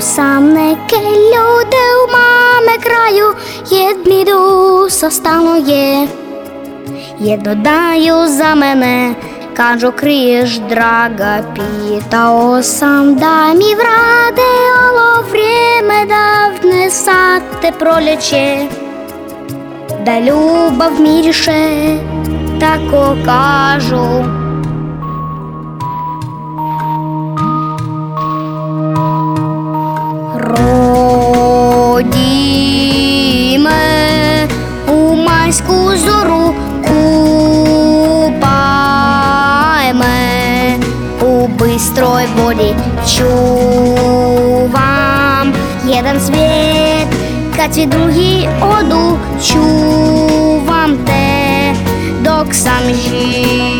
самники люди у мами краю, єдні дус останує. Я додаю за мене, кажу, кріж драга піта осам дамі враде, оло время давне сате пролече. Да любов мірше, тако кажу. Родіме у майську зору купайме у бистрой воді чувам jeden світ, каці другий оду чувам те, док сам жив.